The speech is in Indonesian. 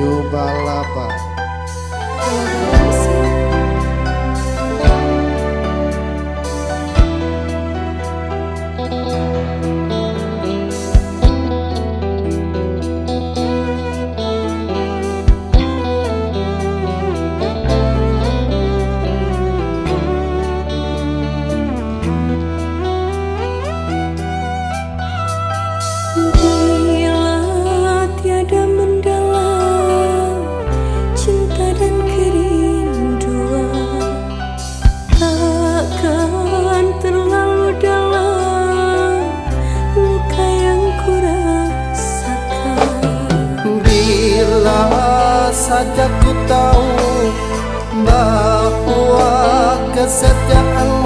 Yubalaba saja ku tahu bahwa kesetiaanmu